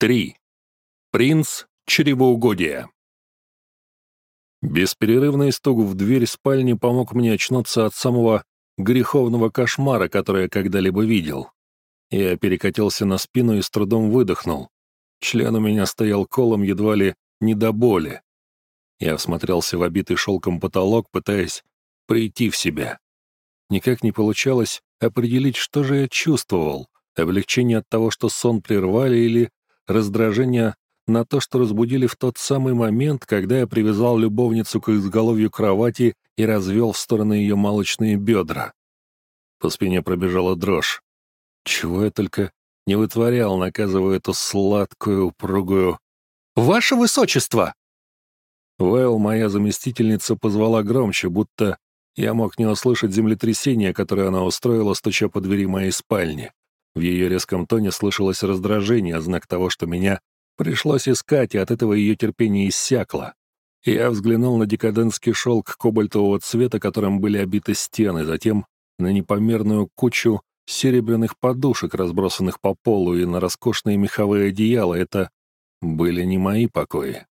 3. Принц чревоугодия. Бесперерывный стук в дверь спальни помог мне очнуться от самого греховного кошмара, который я когда-либо видел. Я перекатился на спину и с трудом выдохнул. Член у меня стоял колом едва ли не до боли. Я всмотрелся в обитый шелком потолок, пытаясь прийти в себя. Никак не получалось определить, что же я чувствовал. Облегчение от того, что сон прервали, или раздражение на то, что разбудили в тот самый момент, когда я привязал любовницу к изголовью кровати и развел в стороны ее молочные бедра. По спине пробежала дрожь. Чего я только не вытворял, наказывая эту сладкую, упругую... «Ваше Высочество!» Вэлл, моя заместительница, позвала громче, будто я мог не услышать землетрясение, которое она устроила, стуча по двери моей спальни. В ее резком тоне слышалось раздражение, знак того, что меня пришлось искать, и от этого ее терпение иссякло. Я взглянул на декадентский шелк кобальтового цвета, которым были обиты стены, затем на непомерную кучу серебряных подушек, разбросанных по полу, и на роскошные меховые одеяла. Это были не мои покои.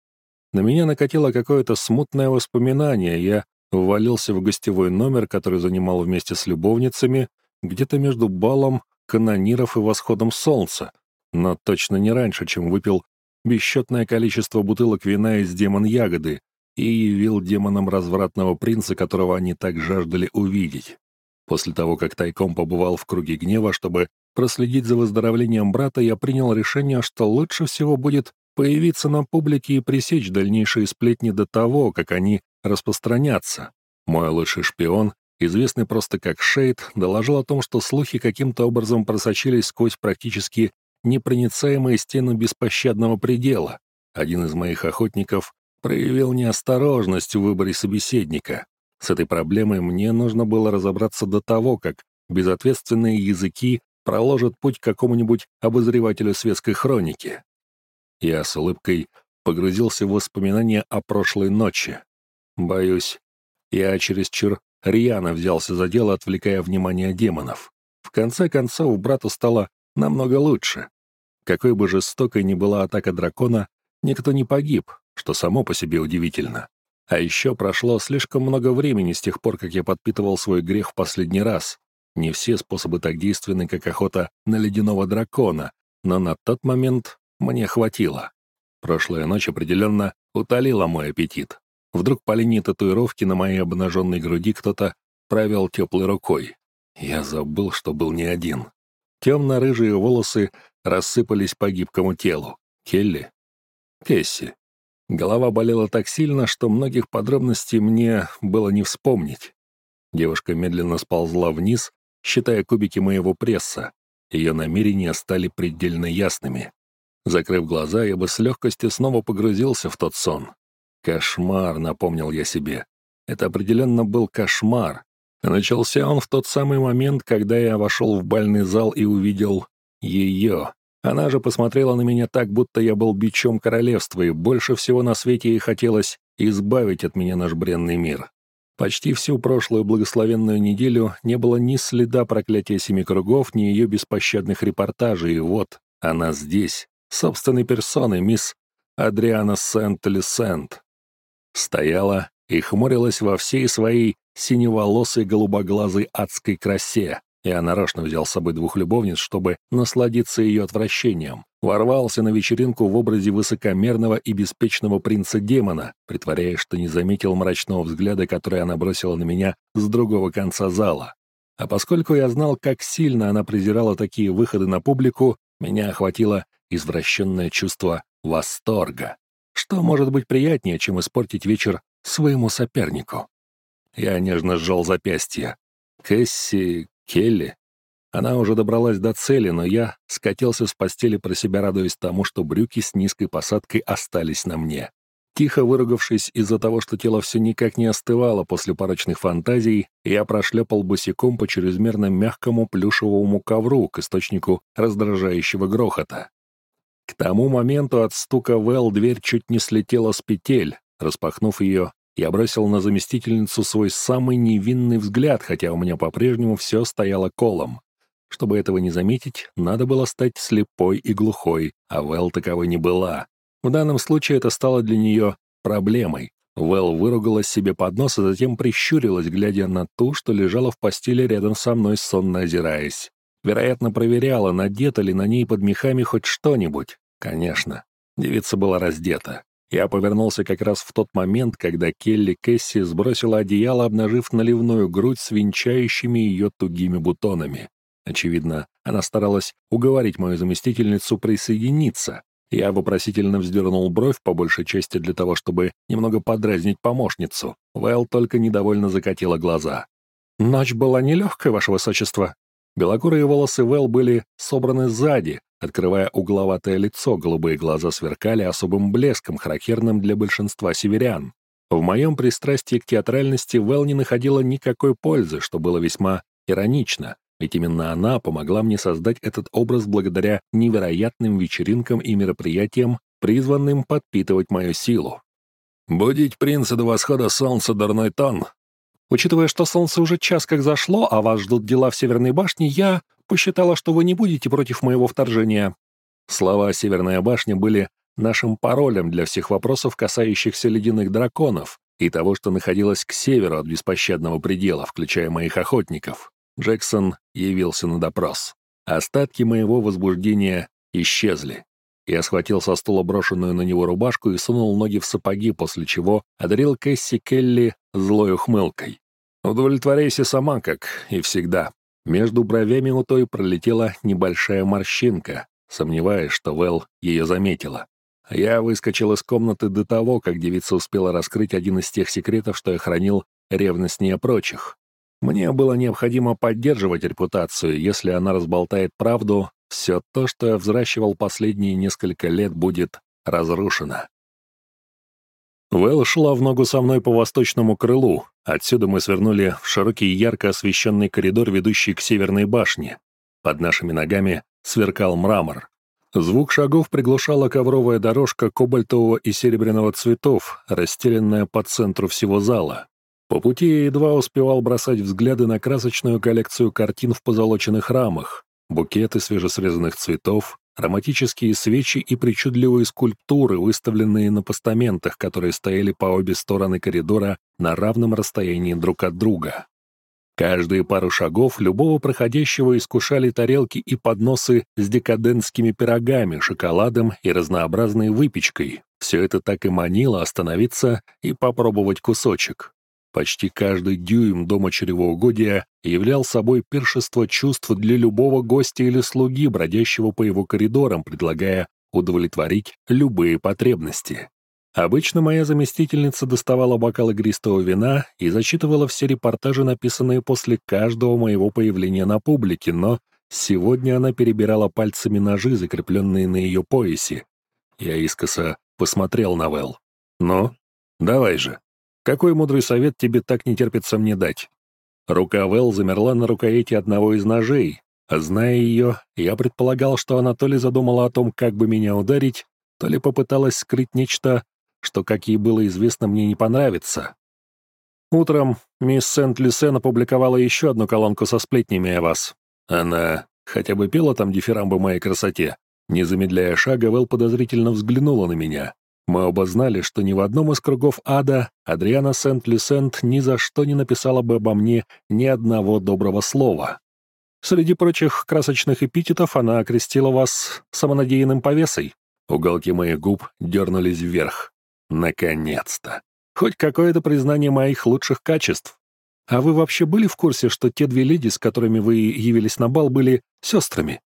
На меня накатило какое-то смутное воспоминание. Я ввалился в гостевой номер, который занимал вместе с любовницами, где-то между балом канониров и восходом солнца, но точно не раньше, чем выпил бесчетное количество бутылок вина из демон-ягоды и явил демонам развратного принца, которого они так жаждали увидеть. После того, как тайком побывал в круге гнева, чтобы проследить за выздоровлением брата, я принял решение, что лучше всего будет появиться на публике и пресечь дальнейшие сплетни до того, как они распространятся. Мой лучший шпион известный просто как Шейд, доложил о том, что слухи каким-то образом просочились сквозь практически непроницаемые стены беспощадного предела. Один из моих охотников проявил неосторожность в выборе собеседника. С этой проблемой мне нужно было разобраться до того, как безответственные языки проложат путь к какому-нибудь обозревателю светской хроники. Я с улыбкой погрузился в воспоминания о прошлой ночи. Боюсь, я чересчур Рьяно взялся за дело, отвлекая внимание демонов. В конце концов, брату стало намного лучше. Какой бы жестокой ни была атака дракона, никто не погиб, что само по себе удивительно. А еще прошло слишком много времени с тех пор, как я подпитывал свой грех в последний раз. Не все способы так действенны, как охота на ледяного дракона, но на тот момент мне хватило. Прошлая ночь определенно утолила мой аппетит. Вдруг по линии татуировки на моей обнаженной груди кто-то провел теплой рукой. Я забыл, что был не один. Темно-рыжие волосы рассыпались по гибкому телу. Келли? Кесси. Голова болела так сильно, что многих подробностей мне было не вспомнить. Девушка медленно сползла вниз, считая кубики моего пресса. Ее намерения стали предельно ясными. Закрыв глаза, я бы с легкостью снова погрузился в тот сон. Кошмар, напомнил я себе. Это определенно был кошмар. начался он в тот самый момент, когда я вошел в бальный зал и увидел ее. Она же посмотрела на меня так, будто я был бичом королевства, и больше всего на свете ей хотелось избавить от меня наш бренный мир. Почти всю прошлую благословенную неделю не было ни следа проклятия семи кругов, ни ее беспощадных репортажей, и вот она здесь, собственной персоной, мисс Адриана Сент-Лисент. Стояла и хмурилась во всей своей синеволосой голубоглазой адской красе. Я нарочно взял с собой двух любовниц, чтобы насладиться ее отвращением. Ворвался на вечеринку в образе высокомерного и беспечного принца-демона, притворяясь, что не заметил мрачного взгляда, который она бросила на меня с другого конца зала. А поскольку я знал, как сильно она презирала такие выходы на публику, меня охватило извращенное чувство восторга. Что может быть приятнее, чем испортить вечер своему сопернику? Я нежно сжал запястье. Кэсси, Келли. Она уже добралась до цели, но я скатился с постели про себя, радуясь тому, что брюки с низкой посадкой остались на мне. Тихо выругавшись из-за того, что тело все никак не остывало после порочных фантазий, я прошлепал босиком по чрезмерно мягкому плюшевому ковру к источнику раздражающего грохота. К тому моменту от стука Вэл дверь чуть не слетела с петель. Распахнув ее, я бросил на заместительницу свой самый невинный взгляд, хотя у меня по-прежнему все стояло колом. Чтобы этого не заметить, надо было стать слепой и глухой, а Вэл таковой не была. В данном случае это стало для нее проблемой. Вэл выругалась себе под нос, а затем прищурилась, глядя на ту, что лежала в постели рядом со мной, сонно озираясь. Вероятно, проверяла, надето ли на ней под мехами хоть что-нибудь. Конечно, девица была раздета. Я повернулся как раз в тот момент, когда Келли Кэсси сбросила одеяло, обнажив наливную грудь с венчающими ее тугими бутонами. Очевидно, она старалась уговорить мою заместительницу присоединиться. Я вопросительно вздернул бровь, по большей части для того, чтобы немного подразнить помощницу. Вэл только недовольно закатила глаза. «Ночь была нелегкая, ваше высочество». Белокурые волосы Вэл были собраны сзади, открывая угловатое лицо, голубые глаза сверкали особым блеском, характерным для большинства северян. В моем пристрастии к театральности Вэл не находила никакой пользы, что было весьма иронично. Ведь именно она помогла мне создать этот образ благодаря невероятным вечеринкам и мероприятиям, призванным подпитывать мою силу. «Будить принца до восхода солнца — дурной тон». Учитывая, что солнце уже час как зашло, а вас ждут дела в Северной башне, я посчитала, что вы не будете против моего вторжения». Слова «Северная башня» были нашим паролем для всех вопросов, касающихся ледяных драконов и того, что находилось к северу от беспощадного предела, включая моих охотников. Джексон явился на допрос. Остатки моего возбуждения исчезли. Я схватил со стула брошенную на него рубашку и сунул ноги в сапоги, после чего одарил Кэсси Келли злой ухмылкой. «Удовлетворяйся сама, как и всегда». Между бровями у той пролетела небольшая морщинка, сомневаясь, что Вэл ее заметила. Я выскочил из комнаты до того, как девица успела раскрыть один из тех секретов, что я хранил ревностнее прочих. Мне было необходимо поддерживать репутацию, если она разболтает правду, все то, что я взращивал последние несколько лет, будет разрушено. Вэл шла в ногу со мной по восточному крылу. Отсюда мы свернули в широкий ярко освещенный коридор, ведущий к северной башне. Под нашими ногами сверкал мрамор. Звук шагов приглушала ковровая дорожка кобальтового и серебряного цветов, расстеленная по центру всего зала. По пути я едва успевал бросать взгляды на красочную коллекцию картин в позолоченных рамах, букеты свежесрезанных цветов, романтические свечи и причудливые скульптуры, выставленные на постаментах, которые стояли по обе стороны коридора на равном расстоянии друг от друга. Каждые пару шагов любого проходящего искушали тарелки и подносы с декадентскими пирогами, шоколадом и разнообразной выпечкой. Все это так и манило остановиться и попробовать кусочек. Почти каждый дюйм дома чревоугодия являл собой пиршество чувств для любого гостя или слуги, бродящего по его коридорам, предлагая удовлетворить любые потребности. Обычно моя заместительница доставала бокал игристого вина и зачитывала все репортажи, написанные после каждого моего появления на публике, но сегодня она перебирала пальцами ножи, закрепленные на ее поясе. Я искоса посмотрел на Вэл. «Ну, давай же». Какой мудрый совет тебе так не терпится мне дать? Рука Вэл замерла на рукояти одного из ножей. Зная ее, я предполагал, что она то ли задумала о том, как бы меня ударить, то ли попыталась скрыть нечто, что, как ей было известно, мне не понравится. Утром мисс Сент-Люсен опубликовала еще одну колонку со сплетнями о вас. Она хотя бы пела там дифирамбы моей красоте. Не замедляя шага, Вэл подозрительно взглянула на меня. Мы оба знали, что ни в одном из кругов ада Адриана Сент-Люсент ни за что не написала бы обо мне ни одного доброго слова. Среди прочих красочных эпитетов она окрестила вас самонадеянным повесой. Уголки моих губ дернулись вверх. Наконец-то! Хоть какое-то признание моих лучших качеств. А вы вообще были в курсе, что те две леди, с которыми вы явились на бал, были сестрами?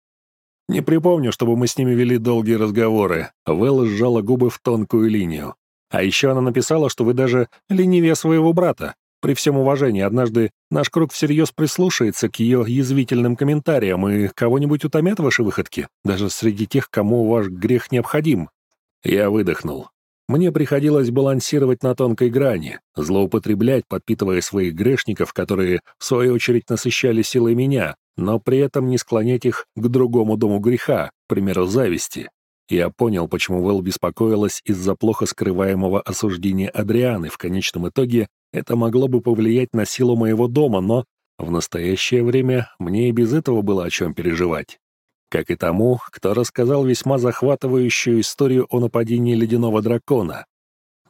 Не припомню, чтобы мы с ними вели долгие разговоры. Вэлла сжала губы в тонкую линию. А еще она написала, что вы даже ленивее своего брата. При всем уважении, однажды наш круг всерьез прислушается к ее язвительным комментариям и кого-нибудь утомят ваши выходки, даже среди тех, кому ваш грех необходим. Я выдохнул. Мне приходилось балансировать на тонкой грани, злоупотреблять, подпитывая своих грешников, которые, в свою очередь, насыщали силой меня, но при этом не склонять их к другому дому греха, к примеру, зависти. Я понял, почему Вэл беспокоилась из-за плохо скрываемого осуждения Адрианы. В конечном итоге это могло бы повлиять на силу моего дома, но в настоящее время мне и без этого было о чем переживать. Как и тому, кто рассказал весьма захватывающую историю о нападении ледяного дракона.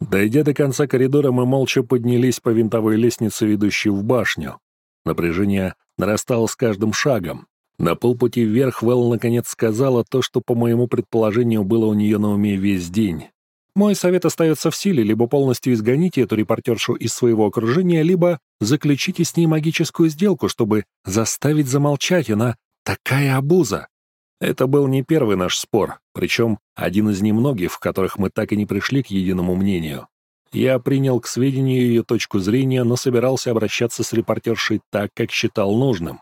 Дойдя до конца коридора, мы молча поднялись по винтовой лестнице, ведущей в башню. Напряжение нарастало с каждым шагом. На полпути вверх Вэл наконец сказала то, что, по моему предположению, было у нее на уме весь день. Мой совет остается в силе, либо полностью изгоните эту репортершу из своего окружения, либо заключите с ней магическую сделку, чтобы заставить замолчать, она такая обуза. Это был не первый наш спор, причем один из немногих, в которых мы так и не пришли к единому мнению. Я принял к сведению ее точку зрения, но собирался обращаться с репортершей так, как считал нужным.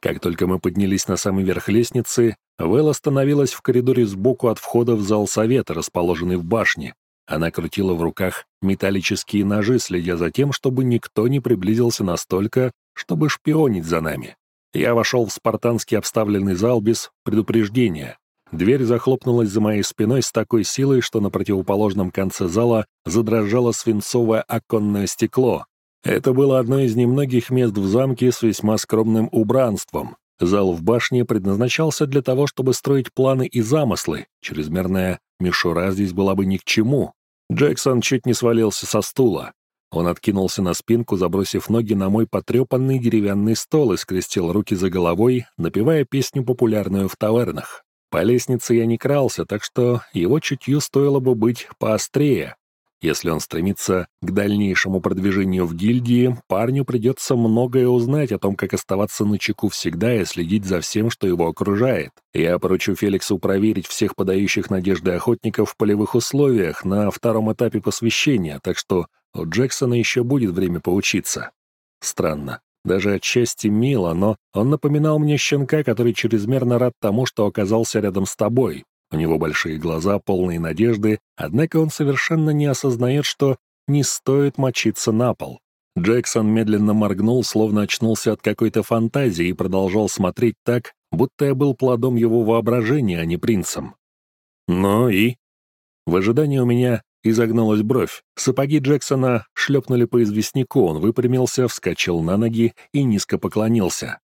Как только мы поднялись на самый верх лестницы, Вэл остановилась в коридоре сбоку от входа в зал совета, расположенный в башне. Она крутила в руках металлические ножи, следя за тем, чтобы никто не приблизился настолько, чтобы шпионить за нами. Я вошел в спартанский обставленный зал без предупреждения. Дверь захлопнулась за моей спиной с такой силой, что на противоположном конце зала задрожало свинцовое оконное стекло. Это было одно из немногих мест в замке с весьма скромным убранством. Зал в башне предназначался для того, чтобы строить планы и замыслы. Чрезмерная мишура здесь была бы ни к чему. Джексон чуть не свалился со стула. Он откинулся на спинку, забросив ноги на мой потрепанный деревянный стол и скрестил руки за головой, напевая песню, популярную в тавернах. По лестнице я не крался, так что его чутью стоило бы быть поострее. Если он стремится к дальнейшему продвижению в гильдии, парню придется многое узнать о том, как оставаться на чеку всегда и следить за всем, что его окружает. Я поручу Феликсу проверить всех подающих надежды охотников в полевых условиях на втором этапе посвящения, так что у Джексона еще будет время поучиться. Странно. Даже отчасти мило, но он напоминал мне щенка, который чрезмерно рад тому, что оказался рядом с тобой. У него большие глаза, полные надежды, однако он совершенно не осознает, что не стоит мочиться на пол. Джексон медленно моргнул, словно очнулся от какой-то фантазии и продолжал смотреть так, будто я был плодом его воображения, а не принцем. «Ну и?» В ожидании у меня изогнулась бровь. Сапоги Джексона шлепнули по известняку, он выпрямился, вскочил на ноги и низко поклонился.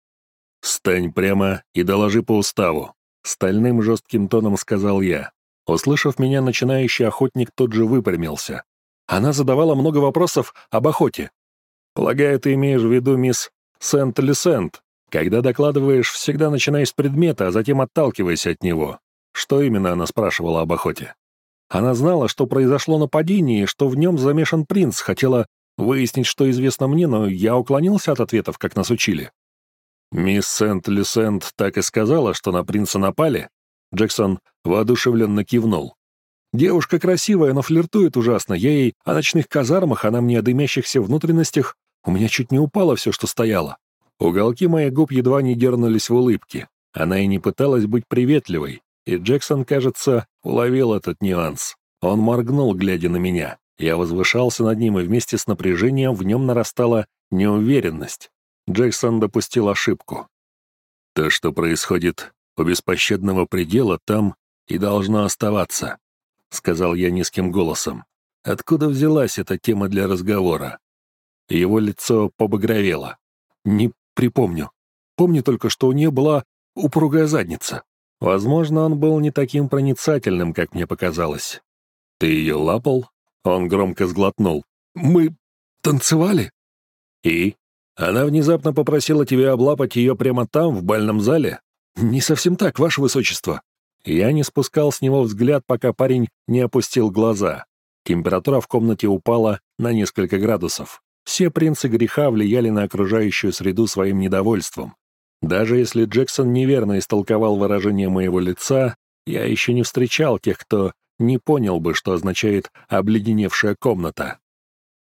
«Стань прямо и доложи по уставу», Стальным жестким тоном сказал я. Услышав меня, начинающий охотник тут же выпрямился. Она задавала много вопросов об охоте. «Полагаю, ты имеешь в виду мисс Сент-Лисент. Когда докладываешь, всегда начинай с предмета, а затем отталкивайся от него. Что именно она спрашивала об охоте? Она знала, что произошло нападение и что в нем замешан принц, хотела выяснить, что известно мне, но я уклонился от ответов, как нас учили. «Мисс Сент-Люсент так и сказала, что на принца напали?» Джексон воодушевленно кивнул. «Девушка красивая, но флиртует ужасно. Я ей о ночных казармах, она мне о дымящихся внутренностях. У меня чуть не упало все, что стояло». Уголки моих губ едва не дернулись в улыбке. Она и не пыталась быть приветливой, и Джексон, кажется, уловил этот нюанс. Он моргнул, глядя на меня. Я возвышался над ним, и вместе с напряжением в нем нарастала неуверенность. Джексон допустил ошибку. То, что происходит у беспощадного предела, там и должно оставаться, сказал я низким голосом. Откуда взялась эта тема для разговора? Его лицо побагровело. Не припомню. Помню только, что у нее была упругая задница. Возможно, он был не таким проницательным, как мне показалось. «Ты ее лапал?» Он громко сглотнул. «Мы танцевали?» «И?» Она внезапно попросила тебя облапать ее прямо там, в бальном зале? Не совсем так, ваше высочество. Я не спускал с него взгляд, пока парень не опустил глаза. Температура в комнате упала на несколько градусов. Все принцы греха влияли на окружающую среду своим недовольством. Даже если Джексон неверно истолковал выражение моего лица, я еще не встречал тех, кто не понял бы, что означает «обледеневшая комната».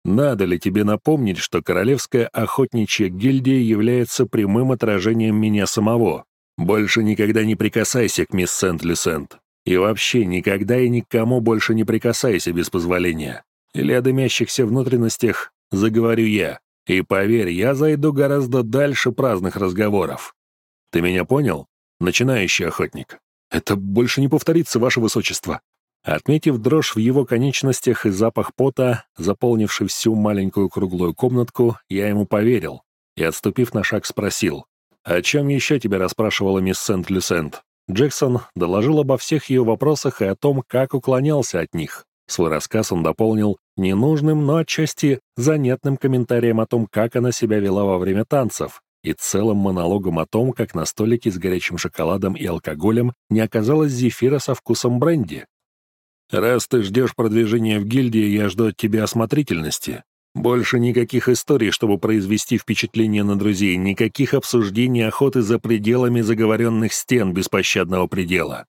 Надо ли тебе напомнить, что Королевская охотничья гильдия является прямым отражением меня самого? Больше никогда не прикасайся к мисс Сент-Люсент. И вообще никогда и никому больше не прикасайся без позволения. Или о дымящихся внутренностях заговорю я. И поверь, я зайду гораздо дальше праздных разговоров. Ты меня понял, начинающий охотник? Это больше не повторится, ваше высочество. Отметив дрожь в его конечностях и запах пота, заполнивший всю маленькую круглую комнатку, я ему поверил. и, отступив на шаг, спросил, «О чем еще тебя расспрашивала мисс Сент-Люсент?» Джексон доложил обо всех ее вопросах и о том, как уклонялся от них. Свой рассказ он дополнил ненужным, но отчасти занятным комментарием о том, как она себя вела во время танцев, и целым монологом о том, как на столике с горячим шоколадом и алкоголем не оказалось зефира со вкусом бренди. «Раз ты ждешь продвижения в гильдии, я жду от тебя осмотрительности. Больше никаких историй, чтобы произвести впечатление на друзей, никаких обсуждений охоты за пределами заговоренных стен беспощадного предела.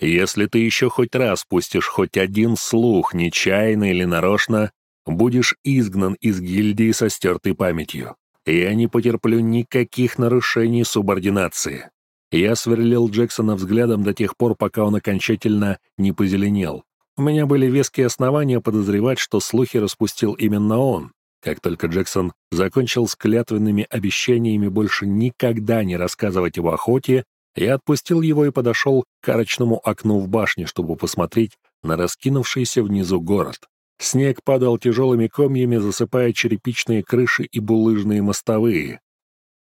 Если ты еще хоть раз пустишь хоть один слух, нечаянно или нарочно, будешь изгнан из гильдии со стертой памятью. Я не потерплю никаких нарушений субординации. Я сверлил Джексона взглядом до тех пор, пока он окончательно не позеленел. У меня были веские основания подозревать, что слухи распустил именно он. Как только Джексон закончил с клятвенными обещаниями больше никогда не рассказывать об охоте, я отпустил его и подошел к арочному окну в башне, чтобы посмотреть на раскинувшийся внизу город. Снег падал тяжелыми комьями, засыпая черепичные крыши и булыжные мостовые.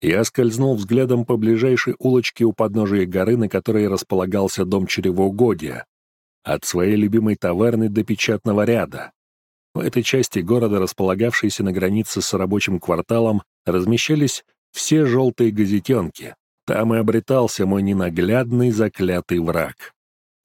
Я скользнул взглядом по ближайшей улочке у подножия горы, на которой располагался дом чревоугодия от своей любимой таверны до печатного ряда. В этой части города, располагавшейся на границе с рабочим кварталом, размещались все желтые газетенки. Там и обретался мой ненаглядный заклятый враг.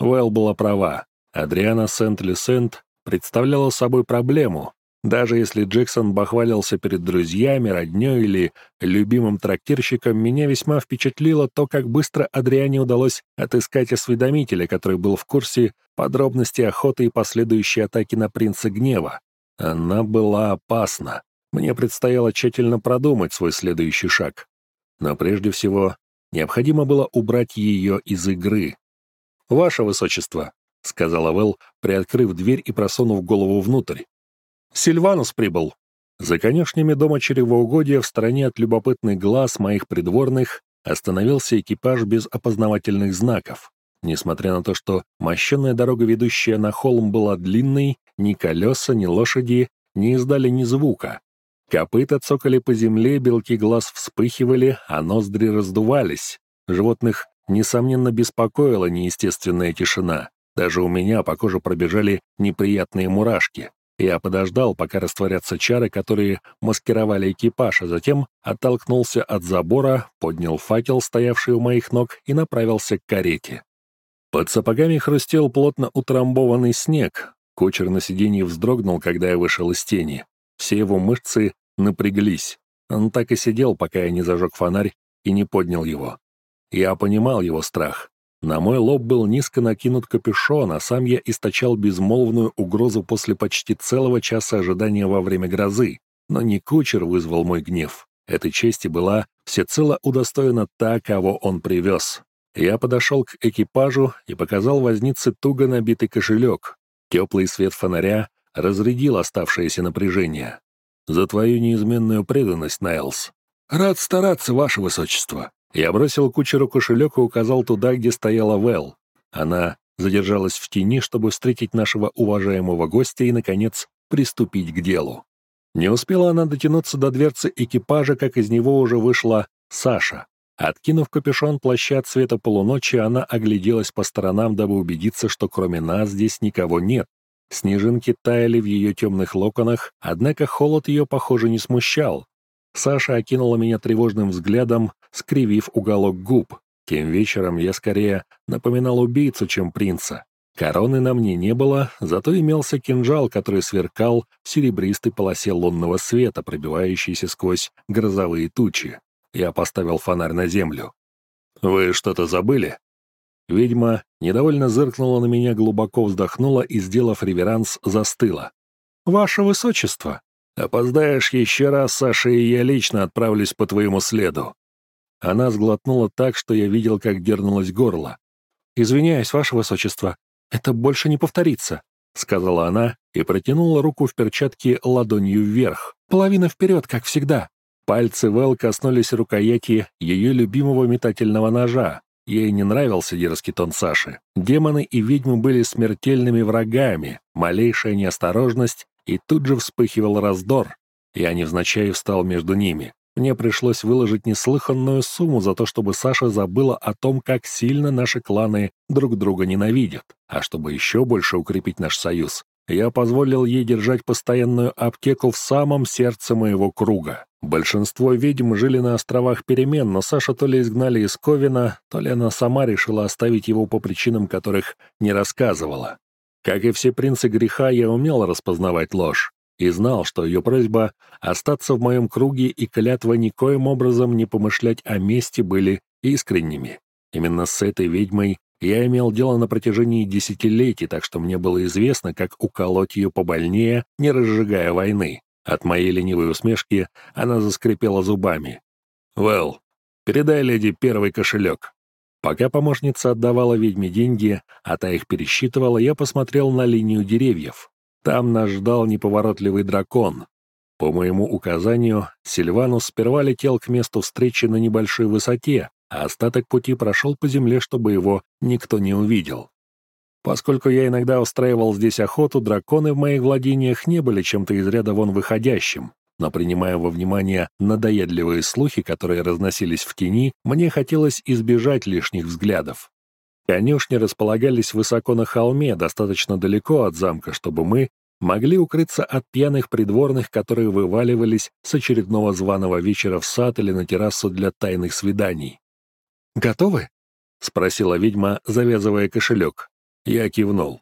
Уэлл была права. Адриана Сент-Люсент представляла собой проблему, даже если Джексон бахвалился перед друзьями, роднёй или любимым трактирщиком, меня весьма впечатлило то, как быстро Адриане удалось отыскать осведомителя, который был в курсе подробностей охоты и последующей атаки на принца гнева. Она была опасна. Мне предстояло тщательно продумать свой следующий шаг. Но прежде всего, необходимо было убрать ее из игры. «Ваше Высочество», — сказала Вэл, приоткрыв дверь и просунув голову внутрь. Сильванус прибыл. За конюшнями дома чревоугодия в стороне от любопытных глаз моих придворных остановился экипаж без опознавательных знаков. Несмотря на то, что мощенная дорога, ведущая на холм, была длинной, ни колеса, ни лошади не издали ни звука. Копыта цокали по земле, белки глаз вспыхивали, а ноздри раздувались. Животных, несомненно, беспокоила неестественная тишина. Даже у меня по коже пробежали неприятные мурашки. Я подождал, пока растворятся чары, которые маскировали экипаж, а затем оттолкнулся от забора, поднял факел, стоявший у моих ног, и направился к карете. Под сапогами хрустел плотно утрамбованный снег. Кучер на сиденье вздрогнул, когда я вышел из тени. Все его мышцы напряглись. Он так и сидел, пока я не зажег фонарь и не поднял его. Я понимал его страх. На мой лоб был низко накинут капюшон, а сам я источал безмолвную угрозу после почти целого часа ожидания во время грозы. Но не кучер вызвал мой гнев. Этой чести была всецело удостоена та, кого он привез. Я подошел к экипажу и показал вознице туго набитый кошелек. Теплый свет фонаря разрядил оставшееся напряжение. «За твою неизменную преданность, Найлс». «Рад стараться, ваше высочество», я бросил кучеру кошелек и указал туда, где стояла Вэл. Она задержалась в тени, чтобы встретить нашего уважаемого гостя и, наконец, приступить к делу. Не успела она дотянуться до дверцы экипажа, как из него уже вышла Саша. Откинув капюшон плаща цвета полуночи, она огляделась по сторонам, дабы убедиться, что кроме нас здесь никого нет. Снежинки таяли в ее темных локонах, однако холод ее, похоже, не смущал. Саша окинула меня тревожным взглядом, скривив уголок губ. Тем вечером я скорее напоминал убийцу, чем принца. Короны на мне не было, зато имелся кинжал, который сверкал в серебристой полосе лунного света, пробивающейся сквозь грозовые тучи. Я поставил фонарь на землю. «Вы что-то забыли?» Ведьма недовольно зыркнула на меня, глубоко вздохнула и, сделав реверанс, застыла. «Ваше высочество!» «Опоздаешь еще раз, Саша, и я лично отправлюсь по твоему следу». Она сглотнула так, что я видел, как дернулось горло. «Извиняюсь, ваше высочество, это больше не повторится», — сказала она и протянула руку в перчатке ладонью вверх. «Половина вперед, как всегда». Пальцы Вэл коснулись рукояти ее любимого метательного ножа. Ей не нравился дерзкий тон Саши. Демоны и ведьмы были смертельными врагами. Малейшая неосторожность, и тут же вспыхивал раздор. Я невзначай встал между ними. Мне пришлось выложить неслыханную сумму за то, чтобы Саша забыла о том, как сильно наши кланы друг друга ненавидят. А чтобы еще больше укрепить наш союз, я позволил ей держать постоянную аптеку в самом сердце моего круга. Большинство ведьм жили на островах перемен, но Саша то ли изгнали из Ковина, то ли она сама решила оставить его по причинам, которых не рассказывала. Как и все принцы греха, я умел распознавать ложь и знал, что ее просьба остаться в моем круге и клятва никоим образом не помышлять о мести были искренними. Именно с этой ведьмой я имел дело на протяжении десятилетий, так что мне было известно, как уколоть ее побольнее, не разжигая войны. От моей ленивой усмешки она заскрипела зубами. «Вэл, передай леди первый кошелек». Пока помощница отдавала ведьме деньги, а та их пересчитывала, я посмотрел на линию деревьев. Там нас ждал неповоротливый дракон. По моему указанию, Сильванус сперва летел к месту встречи на небольшой высоте, а остаток пути прошел по земле, чтобы его никто не увидел. Поскольку я иногда устраивал здесь охоту, драконы в моих владениях не были чем-то из ряда вон выходящим, но принимая во внимание надоедливые слухи, которые разносились в тени, мне хотелось избежать лишних взглядов. Конюшни располагались высоко на холме, достаточно далеко от замка, чтобы мы могли укрыться от пьяных придворных, которые вываливались с очередного званого вечера в сад или на террасу для тайных свиданий. «Готовы?» — спросила ведьма, завязывая кошелек. Я кивнул.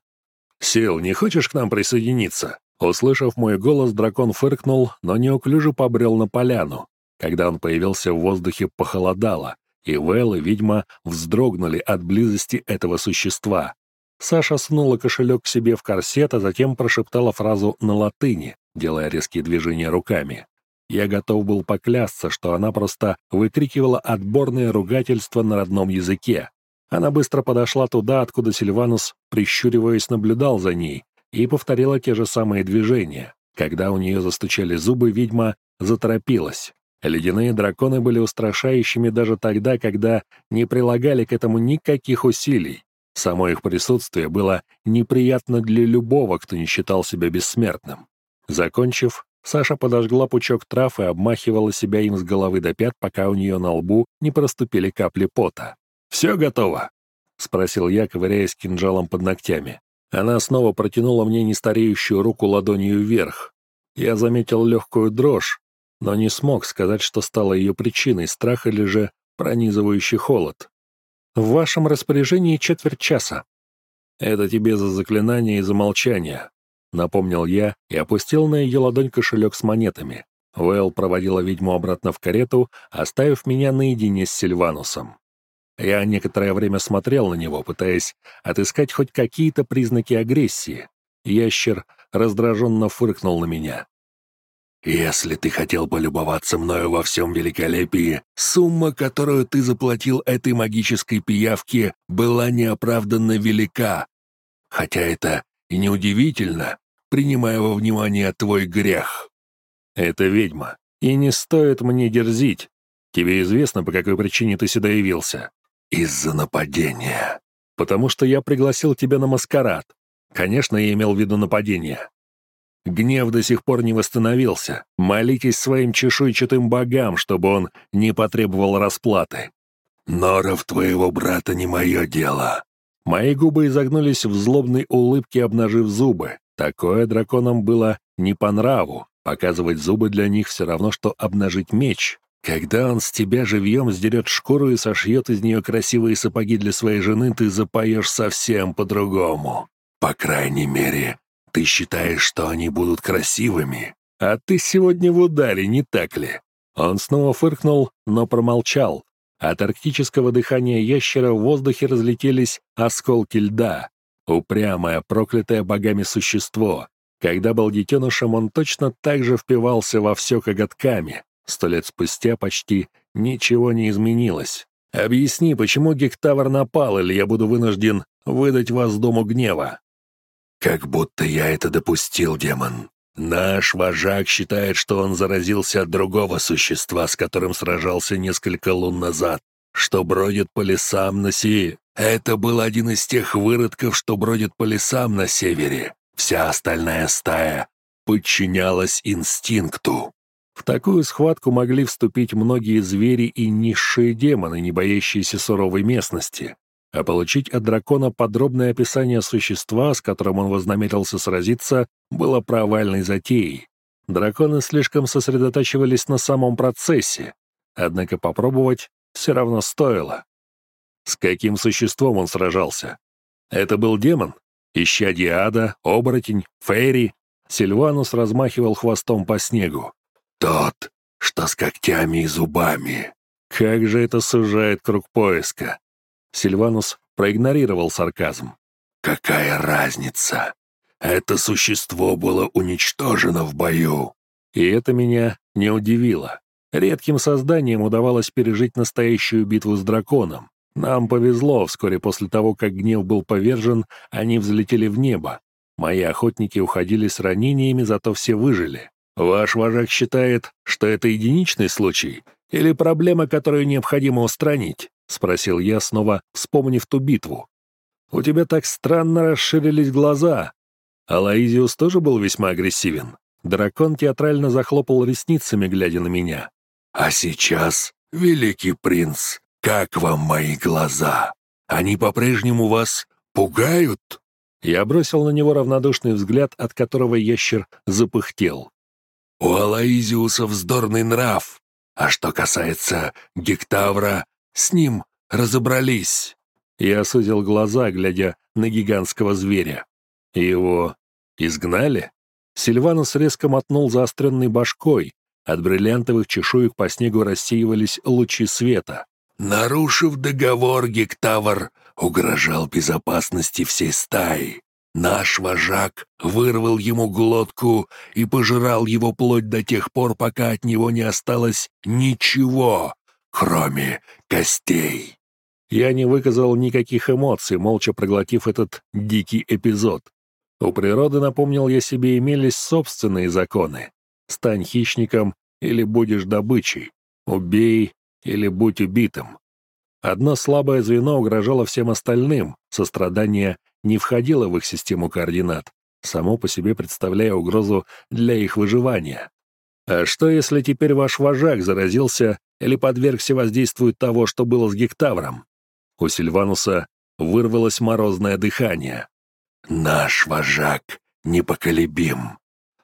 «Сил, не хочешь к нам присоединиться?» Услышав мой голос, дракон фыркнул, но неуклюже побрел на поляну. Когда он появился в воздухе, похолодало, и Вэл и ведьма вздрогнули от близости этого существа. Саша сунула кошелек к себе в корсет, а затем прошептала фразу на латыни, делая резкие движения руками. Я готов был поклясться, что она просто выкрикивала отборное ругательство на родном языке. Она быстро подошла туда, откуда Сильванус, прищуриваясь, наблюдал за ней, и повторила те же самые движения. Когда у нее застучали зубы, ведьма заторопилась. Ледяные драконы были устрашающими даже тогда, когда не прилагали к этому никаких усилий. Само их присутствие было неприятно для любого, кто не считал себя бессмертным. Закончив, Саша подожгла пучок трав и обмахивала себя им с головы до пят, пока у нее на лбу не проступили капли пота. «Все готово?» — спросил я, ковыряясь кинжалом под ногтями. Она снова протянула мне нестареющую руку ладонью вверх. Я заметил легкую дрожь, но не смог сказать, что стало ее причиной, страх или же пронизывающий холод. «В вашем распоряжении четверть часа». «Это тебе за заклинание и за молчание», — напомнил я и опустил на ее ладонь кошелек с монетами. Уэлл проводила ведьму обратно в карету, оставив меня наедине с Сильванусом. Я некоторое время смотрел на него, пытаясь отыскать хоть какие-то признаки агрессии. Ящер раздраженно фыркнул на меня. «Если ты хотел полюбоваться мною во всем великолепии, сумма, которую ты заплатил этой магической пиявке, была неоправданно велика. Хотя это и неудивительно, принимая во внимание твой грех. Это ведьма, и не стоит мне дерзить. Тебе известно, по какой причине ты сюда явился?» «Из-за нападения». «Потому что я пригласил тебя на маскарад. Конечно, я имел в виду нападение. Гнев до сих пор не восстановился. Молитесь своим чешуйчатым богам, чтобы он не потребовал расплаты. Норов твоего брата не мое дело. Мои губы изогнулись в злобной улыбке, обнажив зубы. Такое драконам было не по нраву. Показывать зубы для них все равно, что обнажить меч. Когда он с тебя живьем сдерет шкуру и сошьет из нее красивые сапоги для своей жены, ты запоешь совсем по-другому. По крайней мере, ты считаешь, что они будут красивыми. А ты сегодня в ударе, не так ли?» Он снова фыркнул, но промолчал. От арктического дыхания ящера в воздухе разлетелись осколки льда. Упрямое, проклятое богами существо. Когда был детенышем, он точно так же впивался во все коготками. Сто лет спустя почти ничего не изменилось. Объясни, почему Гектавр напал, или я буду вынужден выдать вас дому гнева?» «Как будто я это допустил, демон. Наш вожак считает, что он заразился от другого существа, с которым сражался несколько лун назад, что бродит по лесам на си. Это был один из тех выродков, что бродит по лесам на севере. Вся остальная стая подчинялась инстинкту. В такую схватку могли вступить многие звери и низшие демоны, не боящиеся суровой местности. А получить от дракона подробное описание существа, с которым он вознамерился сразиться, было провальной затеей. Драконы слишком сосредотачивались на самом процессе, однако попробовать все равно стоило. С каким существом он сражался? Это был демон? Ищадье ада, оборотень, фейри? Сильванус размахивал хвостом по снегу. «Тот, что с когтями и зубами». Как же это сужает круг поиска. Сильванус проигнорировал сарказм. «Какая разница? Это существо было уничтожено в бою». И это меня не удивило. Редким созданиям удавалось пережить настоящую битву с драконом. Нам повезло, вскоре после того, как гнев был повержен, они взлетели в небо. Мои охотники уходили с ранениями, зато все выжили. Ваш вожак считает, что это единичный случай или проблема, которую необходимо устранить?» — спросил я, снова вспомнив ту битву. «У тебя так странно расширились глаза». Алаизиус тоже был весьма агрессивен. Дракон театрально захлопал ресницами, глядя на меня. «А сейчас, великий принц, как вам мои глаза? Они по-прежнему вас пугают?» Я бросил на него равнодушный взгляд, от которого ящер запыхтел. У Алаизиуса вздорный нрав. А что касается Гектавра, с ним разобрались. Я сузил глаза, глядя на гигантского зверя. Его изгнали? Сильванус резко мотнул заостренной башкой. От бриллиантовых чешуек по снегу рассеивались лучи света. Нарушив договор, Гектавр угрожал безопасности всей стаи. Наш вожак вырвал ему глотку и пожирал его плоть до тех пор, пока от него не осталось ничего, кроме костей. Я не выказал никаких эмоций, молча проглотив этот дикий эпизод. У природы, напомнил я себе, имелись собственные законы. Стань хищником или будешь добычей. Убей или будь убитым. Одно слабое звено угрожало всем остальным, сострадание не входило в их систему координат, само по себе представляя угрозу для их выживания. А что, если теперь ваш вожак заразился или подвергся воздействию того, что было с Гектавром? У Сильвануса вырвалось морозное дыхание. «Наш вожак непоколебим.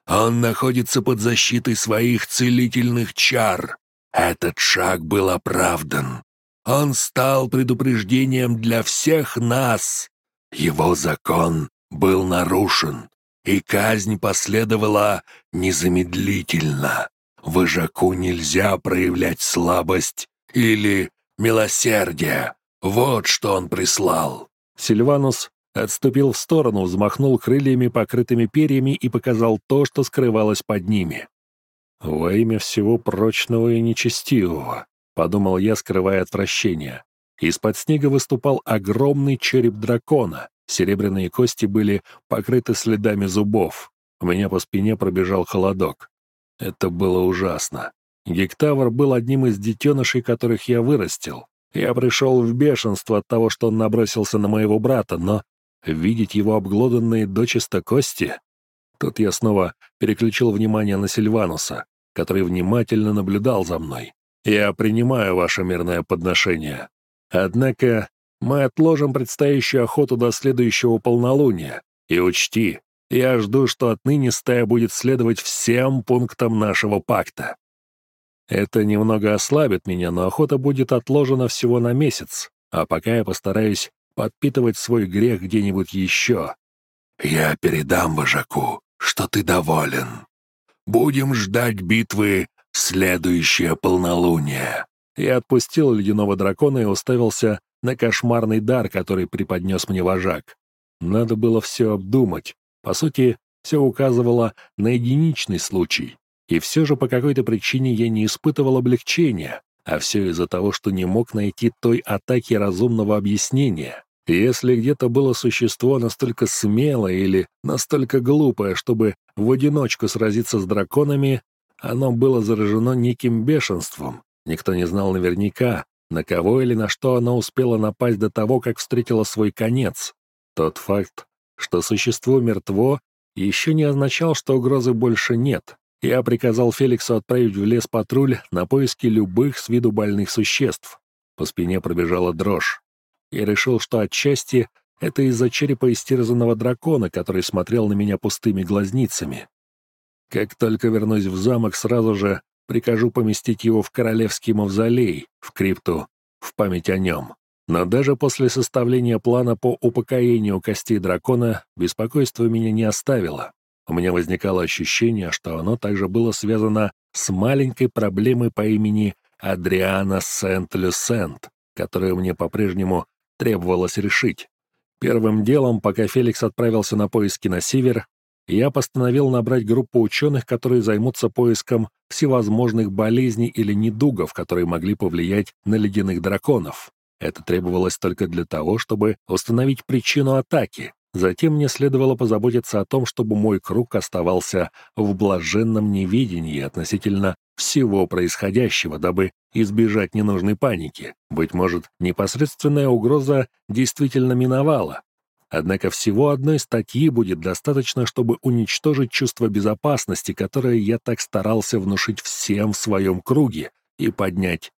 Он находится под защитой своих целительных чар. Этот шаг был оправдан. Он стал предупреждением для всех нас. Его закон был нарушен, и казнь последовала незамедлительно. Вожаку нельзя проявлять слабость или милосердие. Вот что он прислал. Сильванус отступил в сторону, взмахнул крыльями, покрытыми перьями, и показал то, что скрывалось под ними. «Во имя всего прочного и нечестивого», — подумал я, скрывая отвращение. Из-под снега выступал огромный череп дракона. Серебряные кости были покрыты следами зубов. У меня по спине пробежал холодок. Это было ужасно. Гектавр был одним из детенышей, которых я вырастил. Я пришел в бешенство от того, что он набросился на моего брата, но видеть его обглоданные дочисто кости... Тут я снова переключил внимание на Сильвануса, который внимательно наблюдал за мной. «Я принимаю ваше мирное подношение. Однако мы отложим предстоящую охоту до следующего полнолуния. И учти, я жду, что отныне стая будет следовать всем пунктам нашего пакта. Это немного ослабит меня, но охота будет отложена всего на месяц, а пока я постараюсь подпитывать свой грех где-нибудь еще. Я передам вожаку, что ты доволен. Будем ждать битвы следующее полнолуние. Я отпустил ледяного дракона и уставился на кошмарный дар, который преподнес мне вожак. Надо было все обдумать. По сути, все указывало на единичный случай. И все же по какой-то причине я не испытывал облегчения, а все из-за того, что не мог найти той атаки разумного объяснения. Если где-то было существо настолько смелое или настолько глупое, чтобы в одиночку сразиться с драконами, оно было заражено неким бешенством, Никто не знал наверняка, на кого или на что она успела напасть до того, как встретила свой конец. Тот факт, что существо мертво, еще не означал, что угрозы больше нет, я приказал Феликсу отправить в лес патруль на поиски любых с виду больных существ. По спине пробежала дрожь. Я решил, что отчасти это из-за черепа истерзанного дракона, который смотрел на меня пустыми глазницами. Как только вернусь в замок, сразу же прикажу поместить его в королевский мавзолей, в крипту, в память о нем. Но даже после составления плана по упокоению костей дракона беспокойство меня не оставило. У меня возникало ощущение, что оно также было связано с маленькой проблемой по имени Адриана Сент-Люсент, которую мне по-прежнему требовалось решить. Первым делом, пока Феликс отправился на поиски на север, я постановил набрать группу ученых, которые займутся поиском всевозможных болезней или недугов, которые могли повлиять на ледяных драконов. Это требовалось только для того, чтобы установить причину атаки. Затем мне следовало позаботиться о том, чтобы мой круг оставался в блаженном невидении относительно всего происходящего, дабы избежать ненужной паники. Быть может, непосредственная угроза действительно миновала. Однако всего одной статьи будет достаточно, чтобы уничтожить чувство безопасности, которое я так старался внушить всем в своем круге, и поднять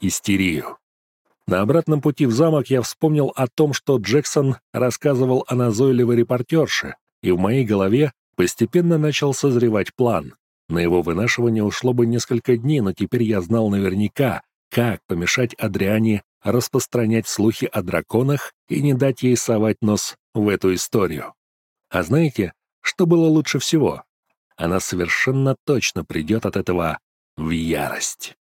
истерию. На обратном пути в замок я вспомнил о том, что Джексон рассказывал о назойливой репортерше, и в моей голове постепенно начал созревать план. На его вынашивание ушло бы несколько дней, но теперь я знал наверняка, как помешать Адриане распространять слухи о драконах и не дать ей совать нос в эту историю. А знаете, что было лучше всего? Она совершенно точно придет от этого в ярость.